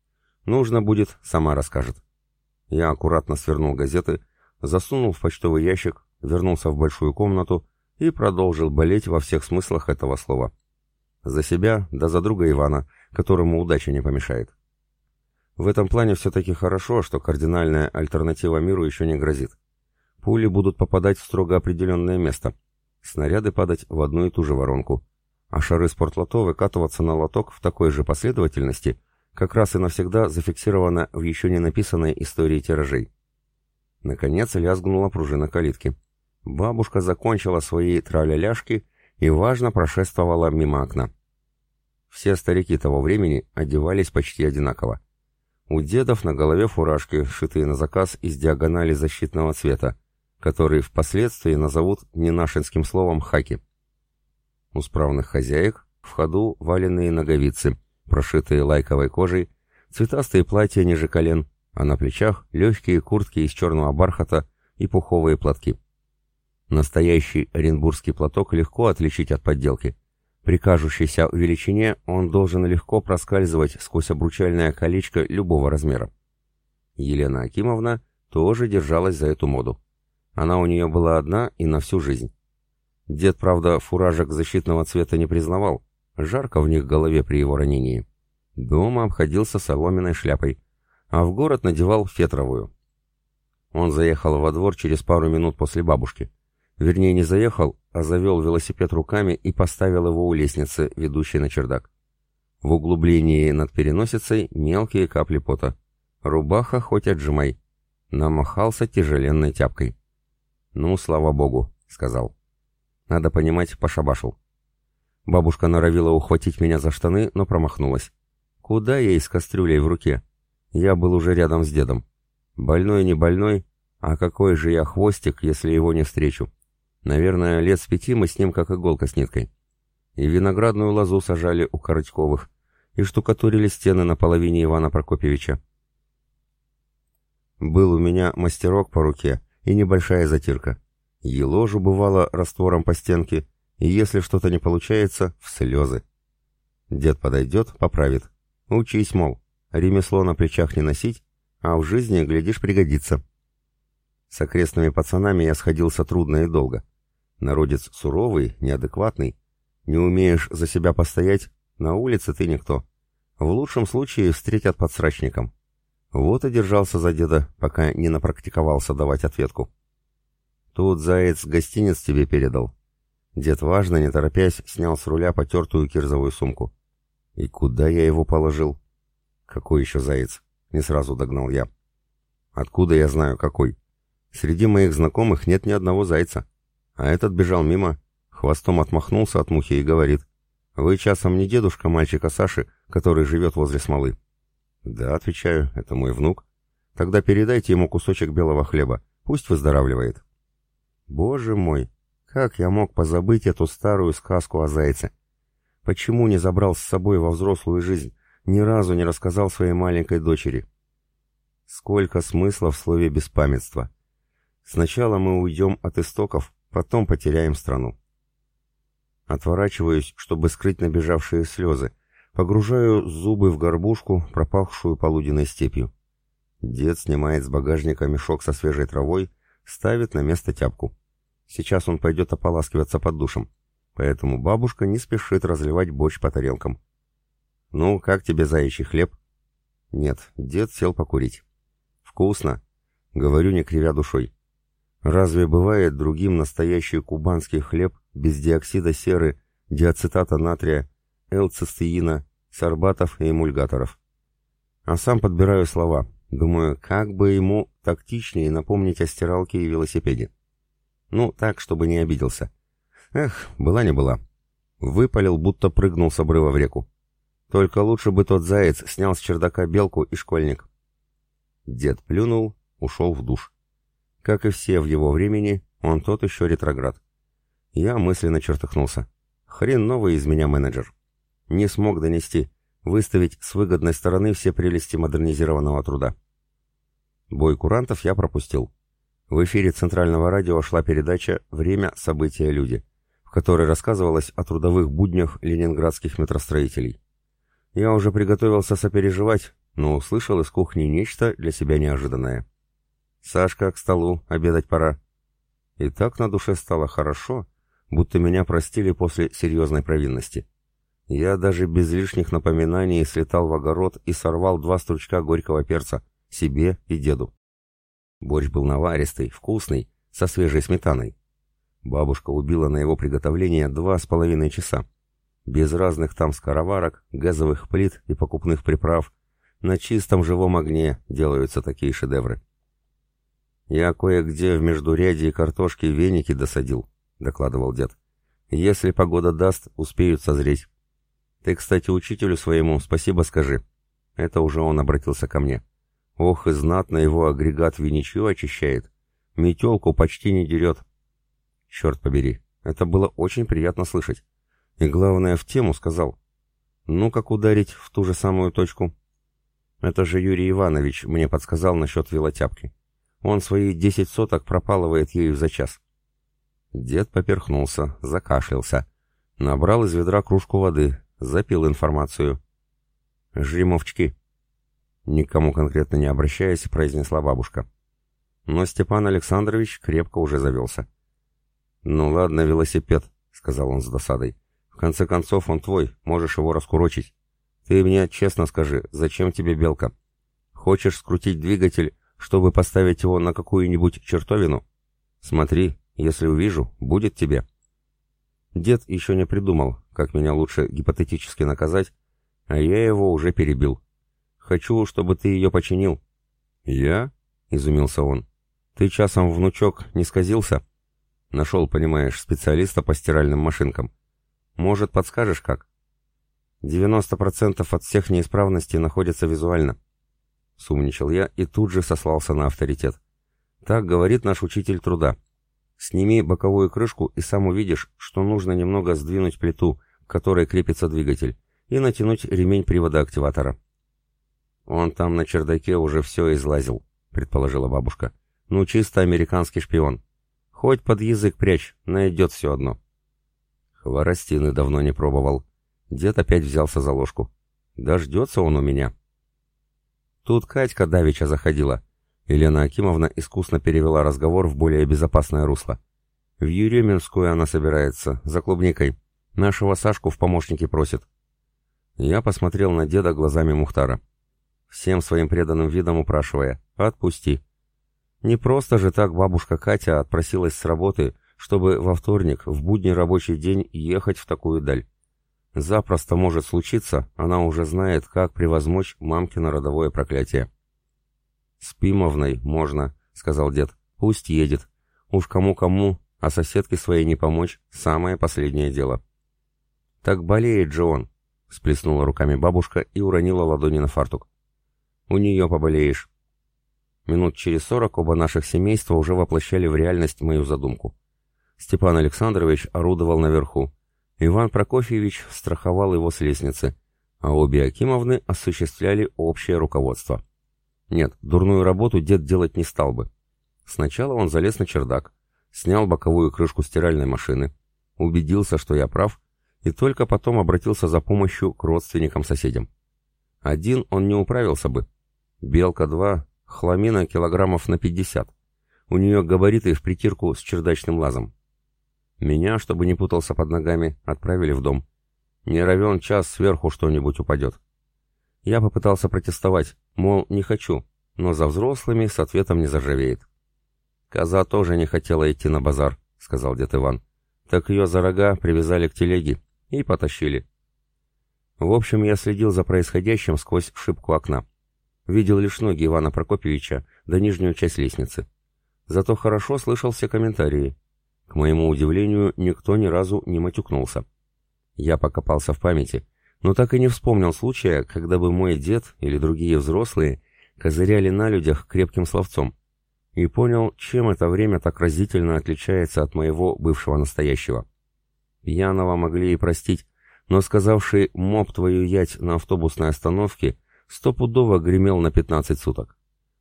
B: Нужно будет, сама расскажет. Я аккуратно свернул газеты, засунул в почтовый ящик, вернулся в большую комнату и продолжил болеть во всех смыслах этого слова. За себя, да за друга Ивана, которому удача не помешает. В этом плане все-таки хорошо, что кардинальная альтернатива миру еще не грозит. Пули будут попадать в строго определенное место, снаряды падать в одну и ту же воронку, а шары спортлото выкатываться на лоток в такой же последовательности, как раз и навсегда зафиксировано в еще не написанной истории тиражей. Наконец лязгнула пружина калитки. Бабушка закончила свои траля-ляшки и важно прошествовала мимо окна. Все старики того времени одевались почти одинаково. У дедов на голове фуражки, сшитые на заказ из диагонали защитного цвета, которые впоследствии назовут ненашинским словом «хаки». У справных хозяек в ходу валенные ноговицы, прошитые лайковой кожей, цветастые платья ниже колен, а на плечах легкие куртки из черного бархата и пуховые платки. Настоящий оренбургский платок легко отличить от подделки. При кажущейся величине он должен легко проскальзывать сквозь обручальное колечко любого размера. Елена Акимовна тоже держалась за эту моду. Она у нее была одна и на всю жизнь. Дед, правда, фуражек защитного цвета не признавал. Жарко в них голове при его ранении. Дома обходился соломенной шляпой, а в город надевал фетровую. Он заехал во двор через пару минут после бабушки. Вернее, не заехал, а завел велосипед руками и поставил его у лестницы, ведущей на чердак. В углублении над переносицей мелкие капли пота. Рубаха хоть отжимай. Намахался тяжеленной тяпкой. «Ну, слава богу», — сказал. Надо понимать, пошабашил. Бабушка норовила ухватить меня за штаны, но промахнулась. Куда ей с кастрюлей в руке? Я был уже рядом с дедом. Больной не больной, а какой же я хвостик, если его не встречу? Наверное, лет с пяти мы с ним как иголка с ниткой. И виноградную лозу сажали у Коротьковых, и штукатурили стены на половине Ивана Прокопьевича. Был у меня мастерок по руке и небольшая затирка. Еложу бывало раствором по стенке, и если что-то не получается, в слезы. Дед подойдет, поправит. Учись, мол, ремесло на плечах не носить, а в жизни, глядишь, пригодится. С окрестными пацанами я сходился трудно и долго. Народец суровый, неадекватный. Не умеешь за себя постоять, на улице ты никто. В лучшем случае встретят под срачником. Вот и держался за деда, пока не напрактиковался давать ответку. Тут заяц гостиниц тебе передал. Дед важно, не торопясь, снял с руля потертую кирзовую сумку. И куда я его положил? Какой еще заяц? Не сразу догнал я. Откуда я знаю, какой? Среди моих знакомых нет ни одного зайца. А этот бежал мимо, хвостом отмахнулся от мухи и говорит, «Вы часом не дедушка мальчика Саши, который живет возле смолы?» «Да», — отвечаю, — «это мой внук». «Тогда передайте ему кусочек белого хлеба, пусть выздоравливает». Боже мой, как я мог позабыть эту старую сказку о зайце? Почему не забрал с собой во взрослую жизнь, ни разу не рассказал своей маленькой дочери? Сколько смысла в слове «беспамятство». Сначала мы уйдем от истоков, Потом потеряем страну. Отворачиваюсь, чтобы скрыть набежавшие слезы. Погружаю зубы в горбушку, пропахшую полуденной степью. Дед снимает с багажника мешок со свежей травой, ставит на место тяпку. Сейчас он пойдет ополаскиваться под душем. Поэтому бабушка не спешит разливать борщ по тарелкам. «Ну, как тебе заячий хлеб?» «Нет, дед сел покурить». «Вкусно», — говорю, не кривя душой. Разве бывает другим настоящий кубанский хлеб без диоксида серы, диацетата натрия, элцистеина, сорбатов и эмульгаторов? А сам подбираю слова. Думаю, как бы ему тактичнее напомнить о стиралке и велосипеде. Ну, так, чтобы не обиделся. Эх, была не была. Выпалил, будто прыгнул с обрыва в реку. Только лучше бы тот заяц снял с чердака белку и школьник. Дед плюнул, ушел в душ. Как и все в его времени, он тот еще ретроград. Я мысленно чертыхнулся. Хрен новый из меня менеджер. Не смог донести, выставить с выгодной стороны все прелести модернизированного труда. Бой курантов я пропустил. В эфире Центрального радио шла передача «Время, события, люди», в которой рассказывалось о трудовых буднях ленинградских метростроителей. Я уже приготовился сопереживать, но услышал из кухни нечто для себя неожиданное. «Сашка, к столу, обедать пора». И так на душе стало хорошо, будто меня простили после серьезной провинности. Я даже без лишних напоминаний слетал в огород и сорвал два стручка горького перца, себе и деду. Борщ был наваристый, вкусный, со свежей сметаной. Бабушка убила на его приготовление два с половиной часа. Без разных там скороварок, газовых плит и покупных приправ. На чистом живом огне делаются такие шедевры. «Я кое-где в междурядье картошки веники досадил», — докладывал дед. «Если погода даст, успеют созреть. Ты, кстати, учителю своему спасибо скажи». Это уже он обратился ко мне. «Ох, и знатно его агрегат виничью очищает. Метелку почти не дерет». Черт побери, это было очень приятно слышать. И главное, в тему сказал. Ну, как ударить в ту же самую точку? Это же Юрий Иванович мне подсказал насчет велотяпки. Он свои десять соток пропалывает ею за час. Дед поперхнулся, закашлялся. Набрал из ведра кружку воды, запил информацию. «Жримовчки», — никому конкретно не обращаясь, произнесла бабушка. Но Степан Александрович крепко уже завелся. «Ну ладно, велосипед», — сказал он с досадой. «В конце концов, он твой, можешь его раскурочить. Ты мне честно скажи, зачем тебе белка? Хочешь скрутить двигатель, чтобы поставить его на какую-нибудь чертовину? Смотри, если увижу, будет тебе». Дед еще не придумал, как меня лучше гипотетически наказать, а я его уже перебил. «Хочу, чтобы ты ее починил». «Я?» — изумился он. «Ты часом, внучок, не сказился?» «Нашел, понимаешь, специалиста по стиральным машинкам. Может, подскажешь, как?» «90% от всех неисправностей находятся визуально». Сумничал я и тут же сослался на авторитет. «Так говорит наш учитель труда. Сними боковую крышку и сам увидишь, что нужно немного сдвинуть плиту, к которой крепится двигатель, и натянуть ремень привода активатора». «Он там на чердаке уже все излазил», — предположила бабушка. «Ну, чисто американский шпион. Хоть под язык прячь, найдет все одно». Хворостины давно не пробовал. Дед опять взялся за ложку. «Дождется он у меня». Тут Катька Давича заходила. Елена Акимовна искусно перевела разговор в более безопасное русло. В Еременскую она собирается, за клубникой. Нашего Сашку в помощники просит. Я посмотрел на деда глазами Мухтара. Всем своим преданным видом упрашивая «Отпусти». Не просто же так бабушка Катя отпросилась с работы, чтобы во вторник, в будний рабочий день, ехать в такую даль. Запросто может случиться, она уже знает, как превозмочь мамкино родовое проклятие. «С Пимовной можно», — сказал дед. «Пусть едет. Уж кому-кому, а соседке своей не помочь — самое последнее дело». «Так болеет же он», — сплеснула руками бабушка и уронила ладони на фартук. «У нее поболеешь». Минут через сорок оба наших семейства уже воплощали в реальность мою задумку. Степан Александрович орудовал наверху. Иван Прокофьевич страховал его с лестницы, а обе Акимовны осуществляли общее руководство. Нет, дурную работу дед делать не стал бы. Сначала он залез на чердак, снял боковую крышку стиральной машины, убедился, что я прав, и только потом обратился за помощью к родственникам-соседям. Один он не управился бы. Белка-2, хламина килограммов на 50. У нее габариты в притирку с чердачным лазом. Меня, чтобы не путался под ногами, отправили в дом. Не равен час сверху что-нибудь упадет. Я попытался протестовать, мол, не хочу, но за взрослыми с ответом не заржавеет. «Коза тоже не хотела идти на базар», — сказал дед Иван. «Так ее за рога привязали к телеге и потащили». В общем, я следил за происходящим сквозь шибку окна. Видел лишь ноги Ивана Прокопьевича да нижнюю часть лестницы. Зато хорошо слышал все комментарии. К моему удивлению, никто ни разу не матюкнулся. Я покопался в памяти но так и не вспомнил случая, когда бы мой дед или другие взрослые козыряли на людях крепким словцом, и понял, чем это время так разительно отличается от моего бывшего настоящего. Пьяного могли и простить, но сказавший «моб твою ять» на автобусной остановке стопудово гремел на 15 суток.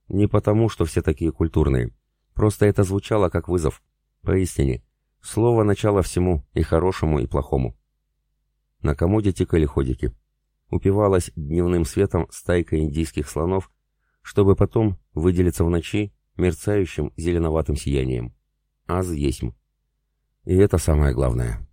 B: Не потому, что все такие культурные. Просто это звучало как вызов. Поистине. Слово начало всему, и хорошему, и плохому. На комоде тикали ходики. Упивалась дневным светом стайка индийских слонов, чтобы потом выделиться в ночи мерцающим зеленоватым сиянием. Аз есмь. И это самое главное.